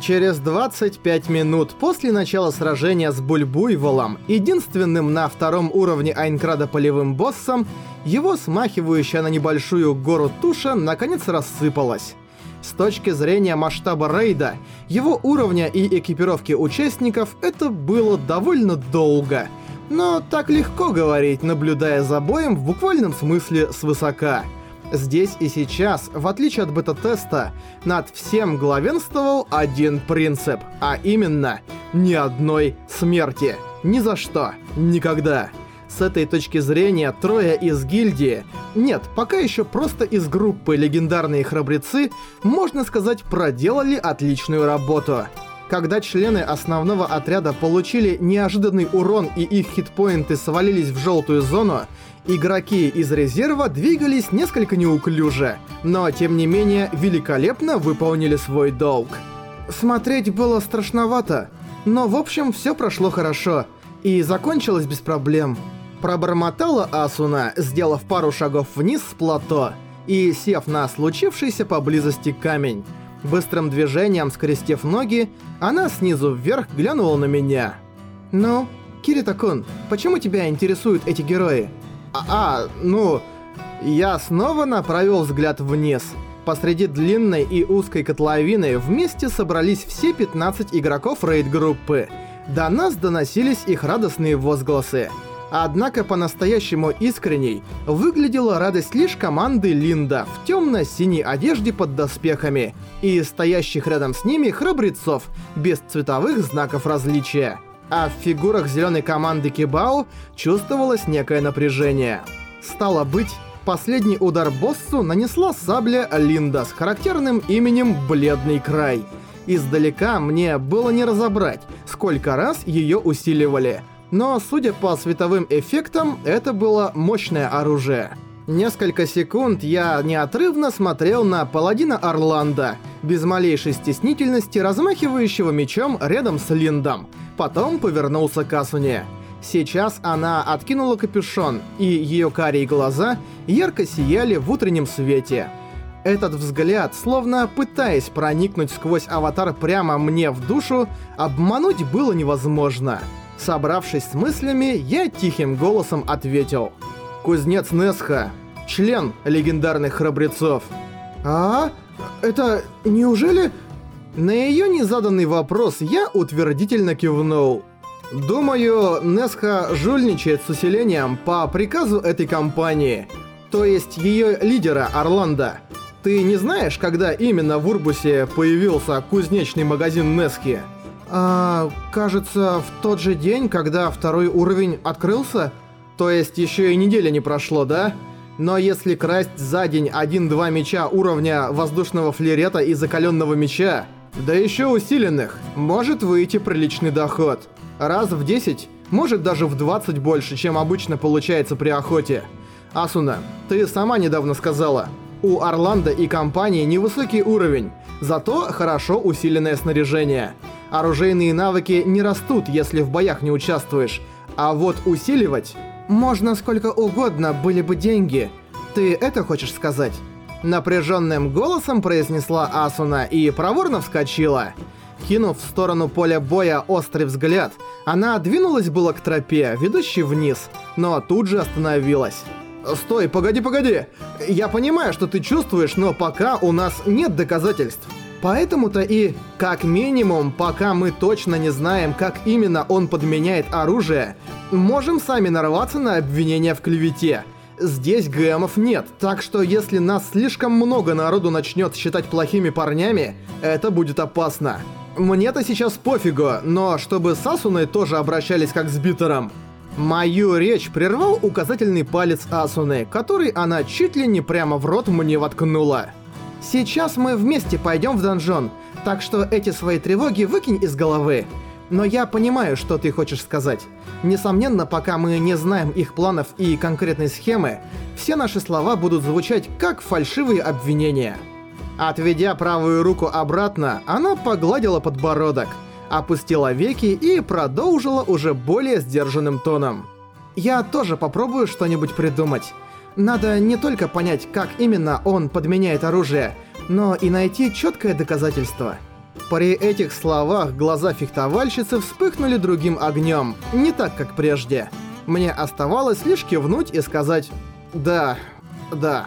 Через 25 минут после начала сражения с Бульбуйволом, единственным на втором уровне Айнкрада полевым боссом, его смахивающая на небольшую гору туша наконец рассыпалась. С точки зрения масштаба рейда, его уровня и экипировки участников это было довольно долго. Но так легко говорить, наблюдая за боем в буквальном смысле свысока. Здесь и сейчас, в отличие от бета-теста, над всем главенствовал один принцип, а именно ни одной смерти. Ни за что. Никогда. С этой точки зрения трое из гильдии, нет, пока еще просто из группы легендарные храбрецы, можно сказать, проделали отличную работу. Когда члены основного отряда получили неожиданный урон и их хитпоинты свалились в желтую зону, игроки из резерва двигались несколько неуклюже, но тем не менее великолепно выполнили свой долг. Смотреть было страшновато, но в общем все прошло хорошо и закончилось без проблем. Пробормотала Асуна, сделав пару шагов вниз с плато и сев на случившийся поблизости камень. Быстрым движением скрестив ноги, она снизу вверх глянула на меня. «Ну, Кирита-кун, почему тебя интересуют эти герои?» «А, а ну...» Я снова направил взгляд вниз. Посреди длинной и узкой котловины вместе собрались все 15 игроков рейд-группы. До нас доносились их радостные возгласы. Однако по-настоящему искренней выглядела радость лишь команды Линда в темно-синей одежде под доспехами и стоящих рядом с ними храбрецов без цветовых знаков различия. А в фигурах зеленой команды Кибао чувствовалось некое напряжение. Стало быть, последний удар боссу нанесла сабля Линда с характерным именем «Бледный край». Издалека мне было не разобрать, сколько раз ее усиливали – но, судя по световым эффектам, это было мощное оружие. Несколько секунд я неотрывно смотрел на паладина Орландо, без малейшей стеснительности размахивающего мечом рядом с Линдом. Потом повернулся к Асуне. Сейчас она откинула капюшон, и ее карие глаза ярко сияли в утреннем свете. Этот взгляд, словно пытаясь проникнуть сквозь аватар прямо мне в душу, обмануть было невозможно. Собравшись с мыслями, я тихим голосом ответил. «Кузнец Несха, член легендарных храбрецов». «А? Это... неужели...» На ее незаданный вопрос я утвердительно кивнул. Думаю, Несха жульничает с усилением по приказу этой компании, то есть ее лидера Орландо. Ты не знаешь, когда именно в Урбусе появился кузнечный магазин Нески? А, кажется, в тот же день, когда второй уровень открылся? То есть еще и неделя не прошло, да? Но если красть за день один-два меча уровня воздушного флерета и закаленного меча, да еще усиленных, может выйти приличный доход. Раз в 10, может даже в 20 больше, чем обычно получается при охоте. Асуна, ты сама недавно сказала, у Орландо и компании невысокий уровень, зато хорошо усиленное снаряжение. Оружейные навыки не растут, если в боях не участвуешь, а вот усиливать... Можно сколько угодно, были бы деньги. Ты это хочешь сказать? Напряженным голосом произнесла Асуна и проворно вскочила. Кинув в сторону поля боя острый взгляд, она двинулась было к тропе, ведущей вниз, но тут же остановилась. «Стой, погоди, погоди! Я понимаю, что ты чувствуешь, но пока у нас нет доказательств. Поэтому-то и, как минимум, пока мы точно не знаем, как именно он подменяет оружие, можем сами нарваться на обвинения в клевете. Здесь ГМов нет, так что если нас слишком много народу начнет считать плохими парнями, это будет опасно. Мне-то сейчас пофигу, но чтобы с тоже обращались как с Битером. Мою речь прервал указательный палец Асуны, который она чуть ли не прямо в рот мне воткнула. Сейчас мы вместе пойдем в донжон, так что эти свои тревоги выкинь из головы. Но я понимаю, что ты хочешь сказать. Несомненно, пока мы не знаем их планов и конкретной схемы, все наши слова будут звучать как фальшивые обвинения. Отведя правую руку обратно, она погладила подбородок, опустила веки и продолжила уже более сдержанным тоном. «Я тоже попробую что-нибудь придумать. Надо не только понять, как именно он подменяет оружие, но и найти четкое доказательство. При этих словах глаза фехтовальщицы вспыхнули другим огнем, не так, как прежде. Мне оставалось лишь кивнуть и сказать «Да, да».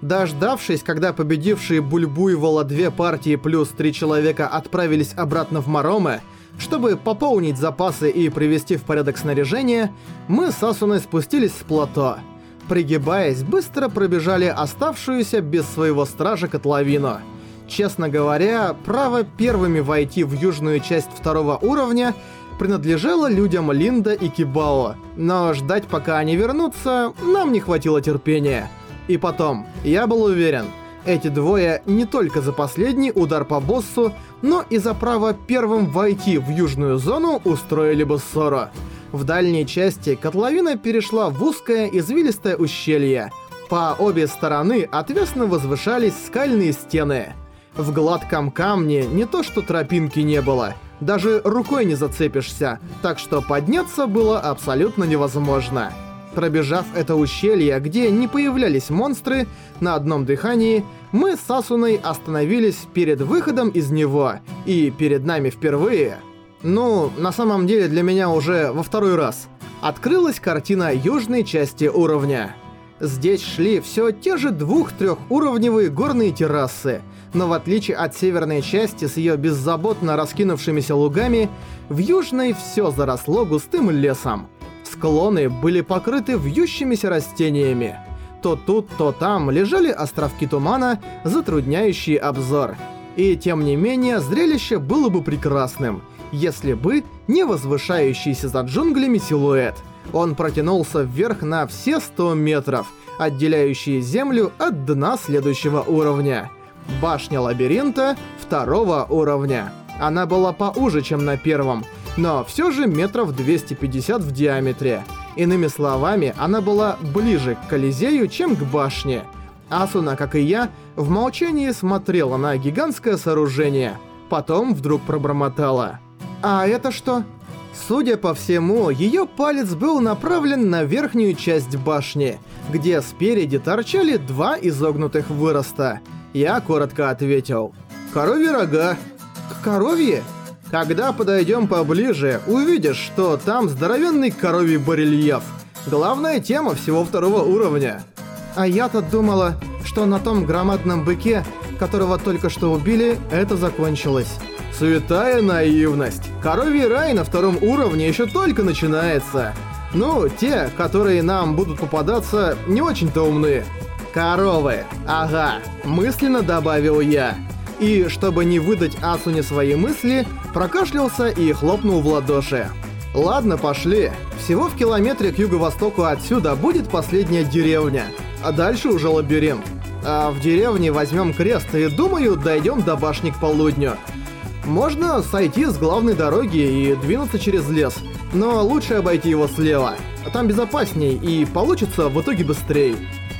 Дождавшись, когда победившие Бульбуйвола две партии плюс три человека отправились обратно в Мароме, чтобы пополнить запасы и привести в порядок снаряжение, мы с Асуной спустились с плато. Пригибаясь, быстро пробежали оставшуюся без своего стража котловину. Честно говоря, право первыми войти в южную часть второго уровня принадлежало людям Линда и Кибао, но ждать пока они вернутся нам не хватило терпения. И потом, я был уверен, эти двое не только за последний удар по боссу, но и за право первым войти в южную зону устроили бы ссору. В дальней части котловина перешла в узкое извилистое ущелье. По обе стороны отвесно возвышались скальные стены. В гладком камне не то что тропинки не было, даже рукой не зацепишься, так что подняться было абсолютно невозможно. Пробежав это ущелье, где не появлялись монстры, на одном дыхании, мы с Асуной остановились перед выходом из него, и перед нами впервые, ну, на самом деле для меня уже во второй раз, открылась картина южной части уровня. Здесь шли все те же двух-трехуровневые горные террасы, но в отличие от северной части с ее беззаботно раскинувшимися лугами, в южной все заросло густым лесом. Склоны были покрыты вьющимися растениями. То тут, то там лежали островки тумана, затрудняющие обзор. И тем не менее, зрелище было бы прекрасным, если бы не возвышающийся за джунглями силуэт. Он протянулся вверх на все 100 метров, отделяющие Землю от дна следующего уровня. Башня лабиринта второго уровня. Она была поуже, чем на первом, но все же метров 250 в диаметре. Иными словами, она была ближе к Колизею, чем к башне. Асуна, как и я, в молчании смотрела на гигантское сооружение. Потом вдруг пробормотала. «А это что?» Судя по всему, ее палец был направлен на верхнюю часть башни, где спереди торчали два изогнутых выроста. Я коротко ответил. «Коровьи рога». «Коровьи?» Когда подойдем поближе, увидишь, что там здоровенный коровий барельеф. Главная тема всего второго уровня. А я-то думала, что на том громадном быке, которого только что убили, это закончилось. Святая наивность. Коровий рай на втором уровне еще только начинается. Ну, те, которые нам будут попадаться, не очень-то умны. Коровы. Ага, мысленно добавил я и, чтобы не выдать Асуне свои мысли, прокашлялся и хлопнул в ладоши. «Ладно, пошли. Всего в километре к юго-востоку отсюда будет последняя деревня, а дальше уже лабиринт. А в деревне возьмем крест и, думаю, дойдем до башни к полудню. Можно сойти с главной дороги и двинуться через лес, но лучше обойти его слева. Там безопасней и получится в итоге быстрее».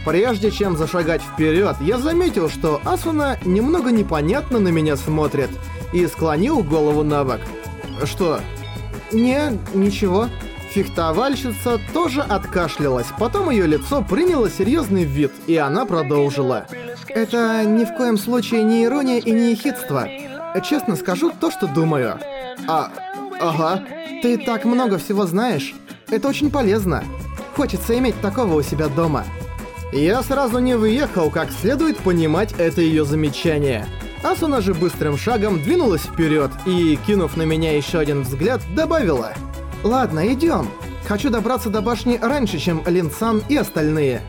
Прежде чем зашагать вперед, я заметил, что Асуна немного непонятно на меня смотрит и склонил голову на бок. Что? Не, ничего. Фехтовальщица тоже откашлялась, потом ее лицо приняло серьезный вид, и она продолжила. Это ни в коем случае не ирония и не ехидство. Честно скажу то, что думаю. А, ага. Ты так много всего знаешь. Это очень полезно. Хочется иметь такого у себя дома. Я сразу не выехал, как следует понимать это ее замечание. Асуна же быстрым шагом двинулась вперед и, кинув на меня еще один взгляд, добавила. «Ладно, идем. Хочу добраться до башни раньше, чем Линсан и остальные».